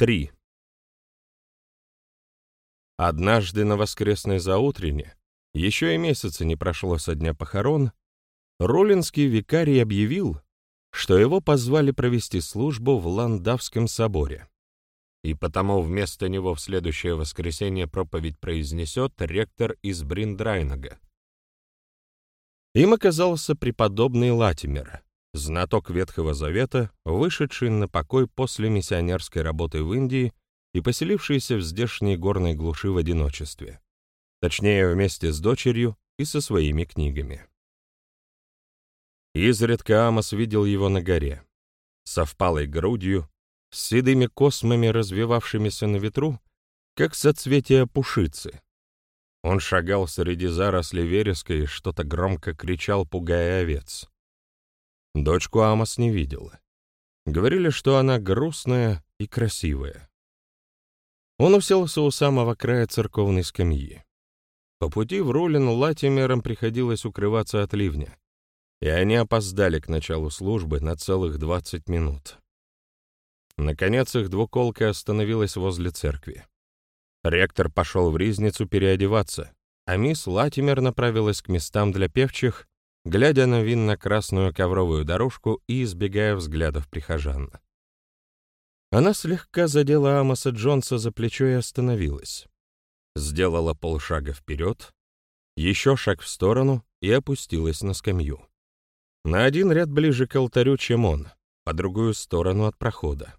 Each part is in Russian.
3. Однажды на воскресной заутрене, еще и месяца не прошло со дня похорон, Ролинский викарий объявил, что его позвали провести службу в Ландавском соборе. И потому вместо него в следующее воскресенье проповедь произнесет ректор из Бриндрайнага. Им оказался преподобный Латимер, знаток Ветхого Завета, вышедший на покой после миссионерской работы в Индии и поселившийся в здешней горной глуши в одиночестве. Точнее, вместе с дочерью и со своими книгами. Изредка Амос видел его на горе, со впалой грудью, с седыми космами, развивавшимися на ветру, как соцветия пушицы. Он шагал среди зарослей вереска и что-то громко кричал, пугая овец. Дочку Амос не видела. Говорили, что она грустная и красивая. Он уселся у самого края церковной скамьи. По пути в Рулин Латимерам приходилось укрываться от ливня, и они опоздали к началу службы на целых двадцать минут. Наконец их двуколка остановилась возле церкви. Ректор пошел в ризницу переодеваться, а мисс Латимер направилась к местам для певчих, глядя на винно-красную ковровую дорожку и избегая взглядов прихожан. Она слегка задела Амоса Джонса за плечо и остановилась. Сделала полшага вперед, еще шаг в сторону и опустилась на скамью. На один ряд ближе к алтарю, чем он, по другую сторону от прохода.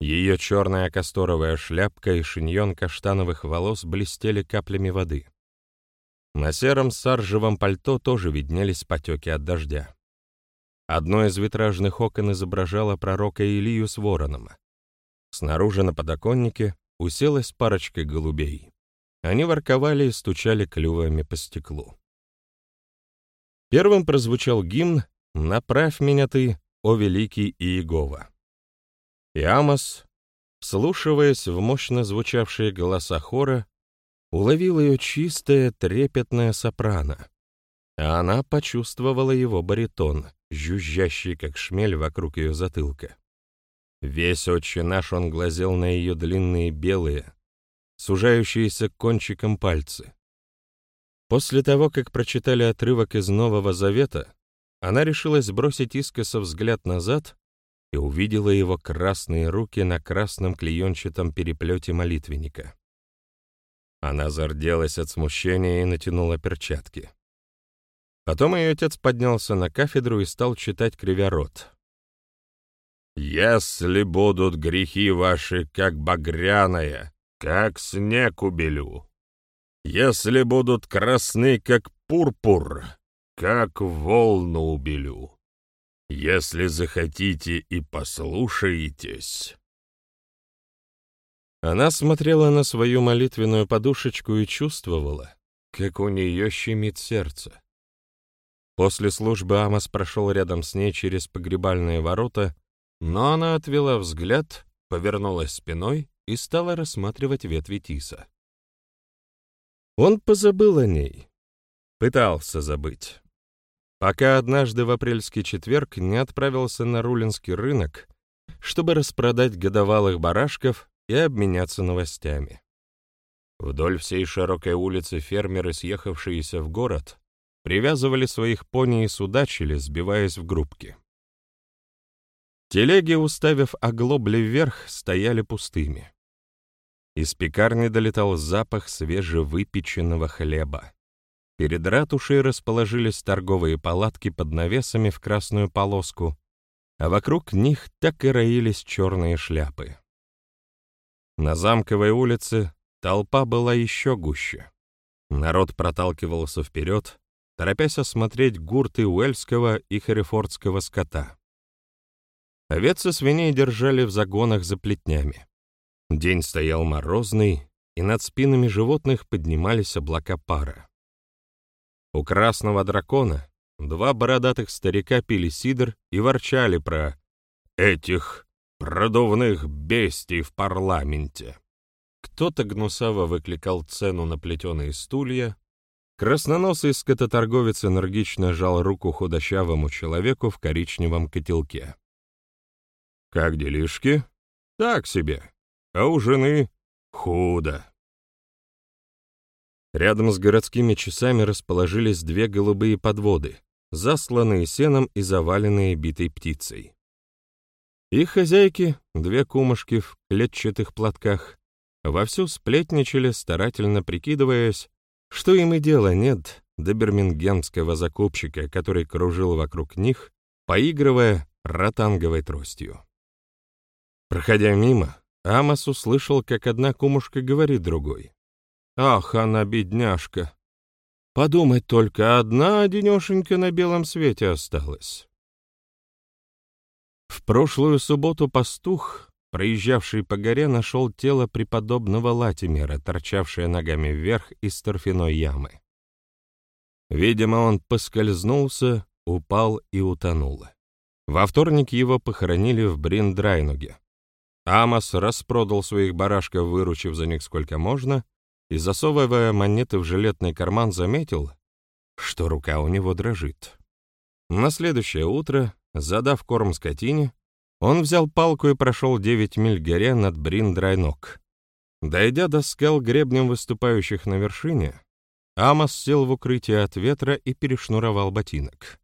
Ее черная касторовая шляпка и шиньон каштановых волос блестели каплями воды. На сером саржевом пальто тоже виднелись потеки от дождя. Одно из витражных окон изображало пророка Илию с вороном. Снаружи на подоконнике уселась парочка голубей. Они ворковали и стучали клювами по стеклу. Первым прозвучал гимн «Направь меня ты, о великий Иегова». И Амос, вслушиваясь в мощно звучавшие голоса хора, уловил ее чистое, трепетное сопрано, а она почувствовала его баритон, жужжащий, как шмель вокруг ее затылка. Весь отче наш он глазел на ее длинные белые, сужающиеся кончиком пальцы, После того, как прочитали отрывок из Нового Завета, она решилась бросить искоса взгляд назад и увидела его красные руки на красном клеенчатом переплете молитвенника. Она зарделась от смущения и натянула перчатки. Потом ее отец поднялся на кафедру и стал читать кривя рот. «Если будут грехи ваши, как багряная, как снег убелю, если будут красны, как пурпур, как волну убелю. Если захотите и послушаетесь. Она смотрела на свою молитвенную подушечку и чувствовала, как у нее щемит сердце. После службы Амос прошел рядом с ней через погребальные ворота, но она отвела взгляд, повернулась спиной и стала рассматривать ветви тиса. Он позабыл о ней. Пытался забыть. Пока однажды в апрельский четверг не отправился на Рулинский рынок, чтобы распродать годовалых барашков и обменяться новостями. Вдоль всей широкой улицы фермеры, съехавшиеся в город, привязывали своих пони и судачили, сбиваясь в группки. Телеги, уставив оглобли вверх, стояли пустыми. Из пекарни долетал запах свежевыпеченного хлеба. Перед ратушей расположились торговые палатки под навесами в красную полоску, а вокруг них так и роились черные шляпы. На Замковой улице толпа была еще гуще. Народ проталкивался вперед, торопясь осмотреть гурты уэльского и херефордского скота. Овец и свиней держали в загонах за плетнями. День стоял морозный, и над спинами животных поднимались облака пара. У красного дракона два бородатых старика пили сидр и ворчали про «этих продувных бестий в парламенте». Кто-то гнусаво выкликал цену на плетеные стулья, красноносый скототорговец энергично жал руку худощавому человеку в коричневом котелке. «Как делишки?» «Так себе. а у жены худо. Рядом с городскими часами расположились две голубые подводы, засланные сеном и заваленные битой птицей. Их хозяйки, две кумушки в клетчатых платках, вовсю сплетничали, старательно прикидываясь, что им и дела нет до бирмингемского закупщика, который кружил вокруг них, поигрывая ротанговой тростью. Проходя мимо, Амос услышал, как одна кумушка говорит другой. «Ах, она бедняжка! Подумать только, одна одинешенька на белом свете осталась». В прошлую субботу пастух, проезжавший по горе, нашел тело преподобного Латимера, торчавшее ногами вверх из торфяной ямы. Видимо, он поскользнулся, упал и утонул. Во вторник его похоронили в Бриндрайнуге. Амос распродал своих барашков, выручив за них сколько можно, и, засовывая монеты в жилетный карман, заметил, что рука у него дрожит. На следующее утро, задав корм скотине, он взял палку и прошел 9 миль горе над Бриндрайнок. Дойдя до скал гребнем выступающих на вершине, Амос сел в укрытие от ветра и перешнуровал ботинок.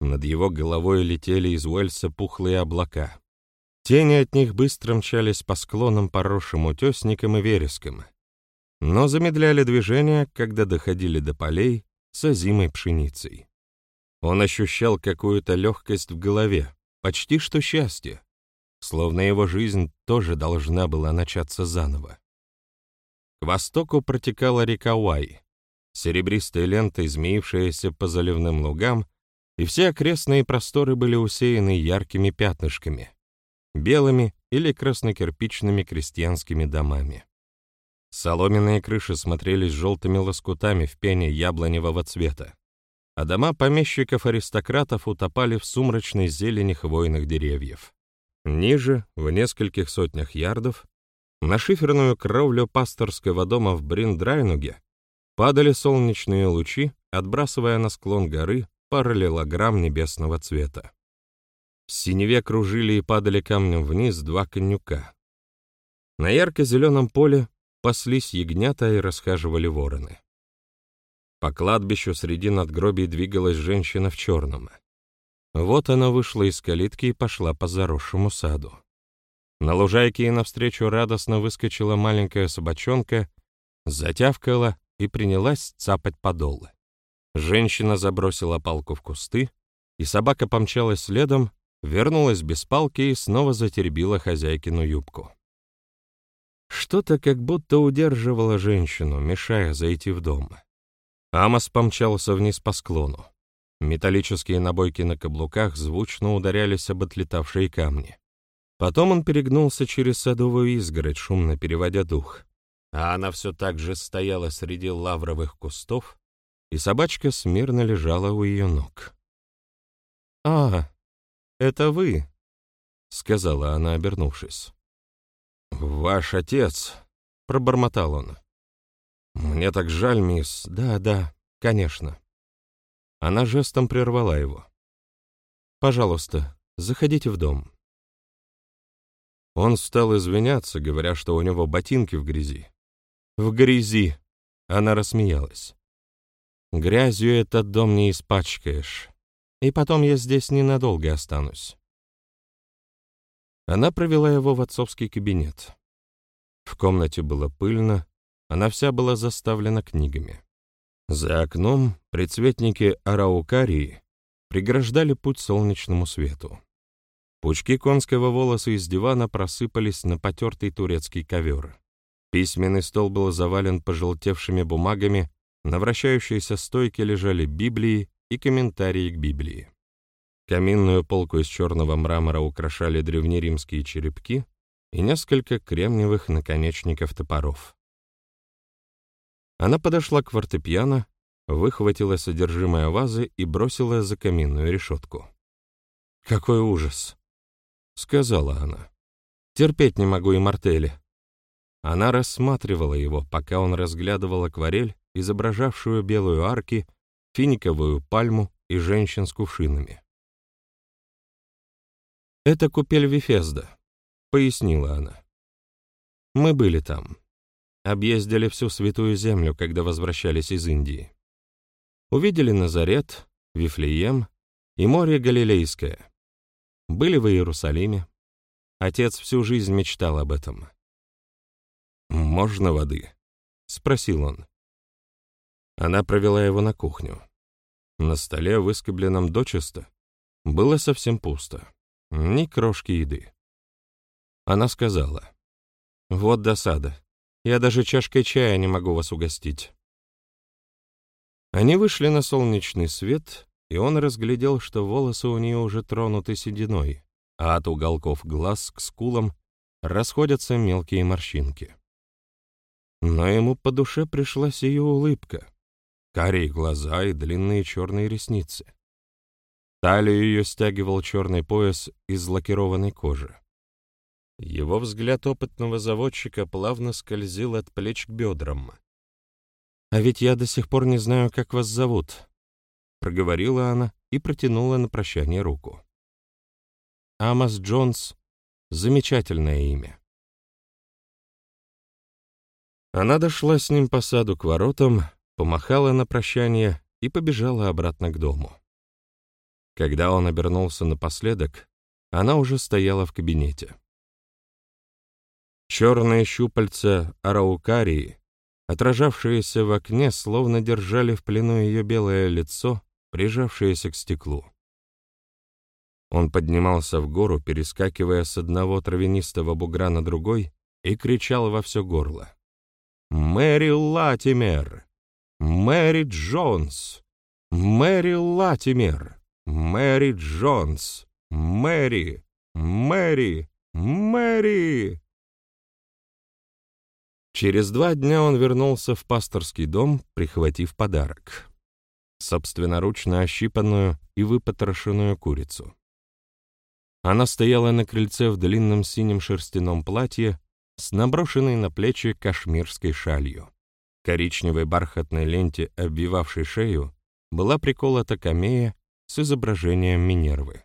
Над его головой летели из Уэльса пухлые облака. Тени от них быстро мчались по склонам, поросшим утесником и вереском, но замедляли движение, когда доходили до полей с озимой пшеницей. Он ощущал какую-то легкость в голове, почти что счастье, словно его жизнь тоже должна была начаться заново. К востоку протекала река Уай, серебристой лентой, змеившаяся по заливным лугам, и все окрестные просторы были усеяны яркими пятнышками, белыми или краснокирпичными крестьянскими домами. Соломенные крыши смотрелись желтыми лоскутами в пене яблоневого цвета, а дома помещиков-аристократов утопали в сумрачной зелени хвойных деревьев. Ниже, в нескольких сотнях ярдов, на шиферную кровлю пасторского дома в Бриндрайнуге падали солнечные лучи, отбрасывая на склон горы параллелограмм небесного цвета. В синеве кружили и падали камнем вниз два конюка. На ярко-зеленом поле паслись ягнята и расхаживали вороны. По кладбищу среди надгробий двигалась женщина в черном. Вот она вышла из калитки и пошла по заросшему саду. На лужайке ей навстречу радостно выскочила маленькая собачонка, затявкала и принялась цапать подолы. Женщина забросила палку в кусты, и собака помчалась следом, вернулась без палки и снова затеребила хозяйкину юбку. Что-то как будто удерживало женщину, мешая зайти в дом. Амос помчался вниз по склону. Металлические набойки на каблуках звучно ударялись об отлетавшие камни. Потом он перегнулся через садовую изгородь, шумно переводя дух. А она все так же стояла среди лавровых кустов, и собачка смирно лежала у ее ног. «А, это вы», — сказала она, обернувшись. «Ваш отец», — пробормотал он. «Мне так жаль, мисс. Да, да, конечно». Она жестом прервала его. «Пожалуйста, заходите в дом». Он стал извиняться, говоря, что у него ботинки в грязи. «В грязи!» — она рассмеялась. «Грязью этот дом не испачкаешь. И потом я здесь ненадолго останусь». Она провела его в отцовский кабинет. В комнате было пыльно, она вся была заставлена книгами. За окном предцветники араукарии преграждали путь солнечному свету. Пучки конского волоса из дивана просыпались на потертый турецкий ковер. Письменный стол был завален пожелтевшими бумагами, на вращающейся стойке лежали Библии и комментарии к Библии. Каминную полку из черного мрамора украшали древнеримские черепки и несколько кремниевых наконечников топоров. Она подошла к фортепиано, выхватила содержимое вазы и бросила за каминную решетку. «Какой ужас!» — сказала она. «Терпеть не могу и мартели». Она рассматривала его, пока он разглядывал акварель, изображавшую белую арки, финиковую пальму и женщин с кувшинами. «Это купель Вифезда», — пояснила она. Мы были там. Объездили всю Святую Землю, когда возвращались из Индии. Увидели Назарет, Вифлеем и море Галилейское. Были в Иерусалиме. Отец всю жизнь мечтал об этом. «Можно воды?» — спросил он. Она провела его на кухню. На столе, выскобленном дочисто, было совсем пусто. Ни крошки еды. Она сказала, «Вот досада. Я даже чашкой чая не могу вас угостить». Они вышли на солнечный свет, и он разглядел, что волосы у нее уже тронуты сединой, а от уголков глаз к скулам расходятся мелкие морщинки. Но ему по душе пришлась ее улыбка, карие глаза и длинные черные ресницы. Талию ее стягивал черный пояс из лакированной кожи. Его взгляд опытного заводчика плавно скользил от плеч к бедрам. «А ведь я до сих пор не знаю, как вас зовут», — проговорила она и протянула на прощание руку. «Амос Джонс — замечательное имя». Она дошла с ним по саду к воротам, помахала на прощание и побежала обратно к дому. Когда он обернулся напоследок, она уже стояла в кабинете. Черные щупальца араукарии, отражавшиеся в окне, словно держали в плену ее белое лицо, прижавшееся к стеклу. Он поднимался в гору, перескакивая с одного травянистого бугра на другой, и кричал во все горло. «Мэри Латимер! Мэри Джонс! Мэри Латимер!» Мэри Джонс! Мэри! Мэри! Мэри!» Через два дня он вернулся в пасторский дом, прихватив подарок. Собственноручно ощипанную и выпотрошенную курицу. Она стояла на крыльце в длинном синем шерстяном платье с наброшенной на плечи кашмирской шалью. Коричневой бархатной ленте, обвивавшей шею, была приколота камея с изображением Минервы.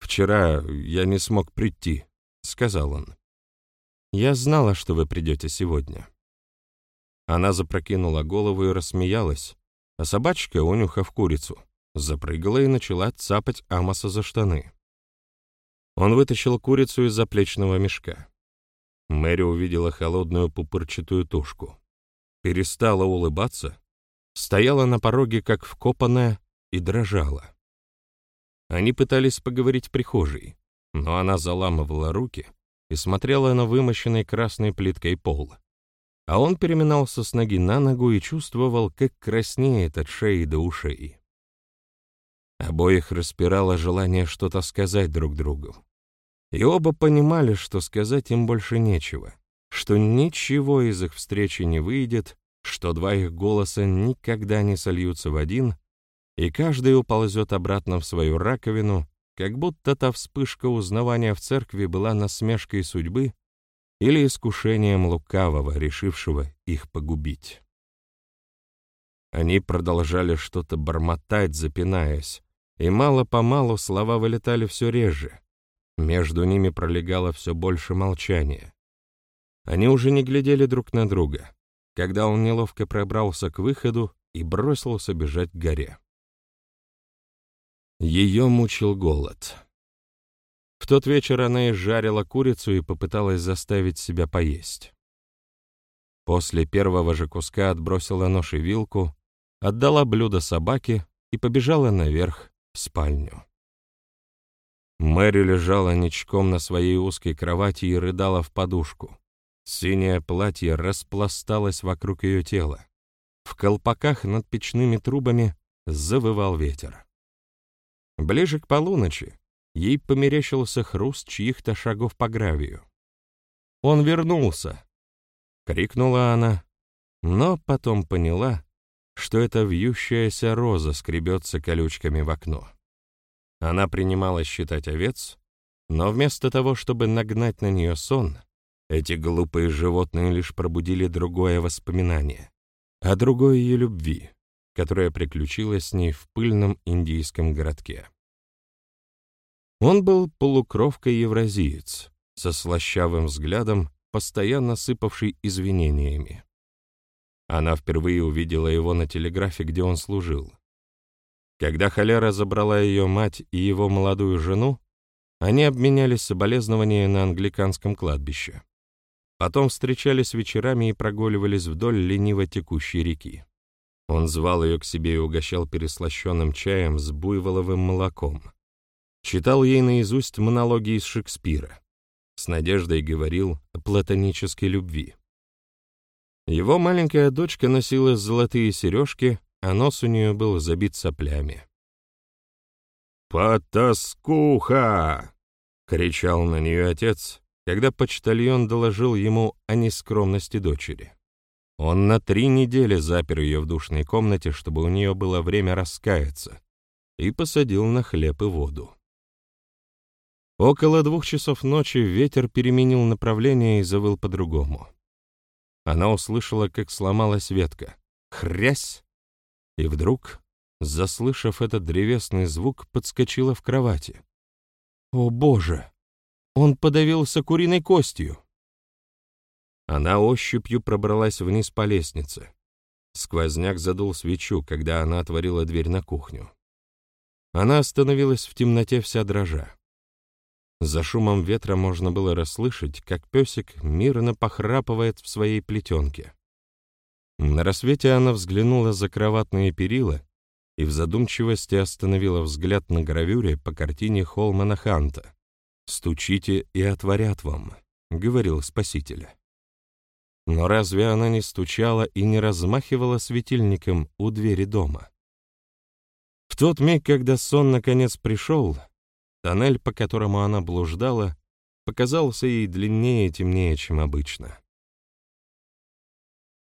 «Вчера я не смог прийти», — сказал он. «Я знала, что вы придете сегодня». Она запрокинула голову и рассмеялась, а собачка, унюхав курицу, запрыгала и начала цапать Амоса за штаны. Он вытащил курицу из заплечного мешка. Мэри увидела холодную пупырчатую тушку. Перестала улыбаться, стояла на пороге, как вкопанная, и дрожала. Они пытались поговорить в прихожей, но она заламывала руки и смотрела на вымощенный красной плиткой пол. А он переминался с ноги на ногу и чувствовал, как краснеет от шеи до ушей. Обоих распирало желание что-то сказать друг другу. И оба понимали, что сказать им больше нечего, что ничего из их встречи не выйдет, что два их голоса никогда не сольются в один — и каждый уползет обратно в свою раковину, как будто та вспышка узнавания в церкви была насмешкой судьбы или искушением лукавого, решившего их погубить. Они продолжали что-то бормотать, запинаясь, и мало-помалу слова вылетали все реже. Между ними пролегало все больше молчания. Они уже не глядели друг на друга, когда он неловко пробрался к выходу и бросился бежать к горе. Ее мучил голод. В тот вечер она изжарила курицу и попыталась заставить себя поесть. После первого же куска отбросила нож и вилку, отдала блюдо собаке и побежала наверх в спальню. Мэри лежала ничком на своей узкой кровати и рыдала в подушку. Синее платье распласталось вокруг ее тела. В колпаках над печными трубами завывал ветер. Ближе к полуночи ей померещился хруст чьих-то шагов по гравию. «Он вернулся!» — крикнула она, но потом поняла, что эта вьющаяся роза скребется колючками в окно. Она принималась считать овец, но вместо того, чтобы нагнать на нее сон, эти глупые животные лишь пробудили другое воспоминание, о другой ее любви, которая приключилась с ней в пыльном индийском городке. Он был полукровкой-евразиец, со слащавым взглядом, постоянно сыпавший извинениями. Она впервые увидела его на телеграфе, где он служил. Когда холера забрала ее мать и его молодую жену, они обменялись соболезнованиями на англиканском кладбище. Потом встречались вечерами и прогуливались вдоль лениво текущей реки. Он звал ее к себе и угощал переслащенным чаем с буйволовым молоком. Читал ей наизусть монологи из Шекспира. С надеждой говорил о платонической любви. Его маленькая дочка носила золотые сережки, а нос у нее был забит соплями. «Потаскуха!» — кричал на нее отец, когда почтальон доложил ему о нескромности дочери. Он на три недели запер ее в душной комнате, чтобы у нее было время раскаяться, и посадил на хлеб и воду. Около двух часов ночи ветер переменил направление и завыл по-другому. Она услышала, как сломалась ветка. Хрясь! И вдруг, заслышав этот древесный звук, подскочила в кровати. «О, Боже! Он подавился куриной костью!» Она ощупью пробралась вниз по лестнице. Сквозняк задул свечу, когда она отворила дверь на кухню. Она остановилась в темноте вся дрожа. За шумом ветра можно было расслышать, как песик мирно похрапывает в своей плетенке. На рассвете она взглянула за кроватные перила и в задумчивости остановила взгляд на гравюре по картине Холмана Ханта. «Стучите, и отворят вам», — говорил Спаситель. Но разве она не стучала и не размахивала светильником у двери дома? В тот миг, когда сон наконец пришел, тоннель, по которому она блуждала, показался ей длиннее и темнее, чем обычно.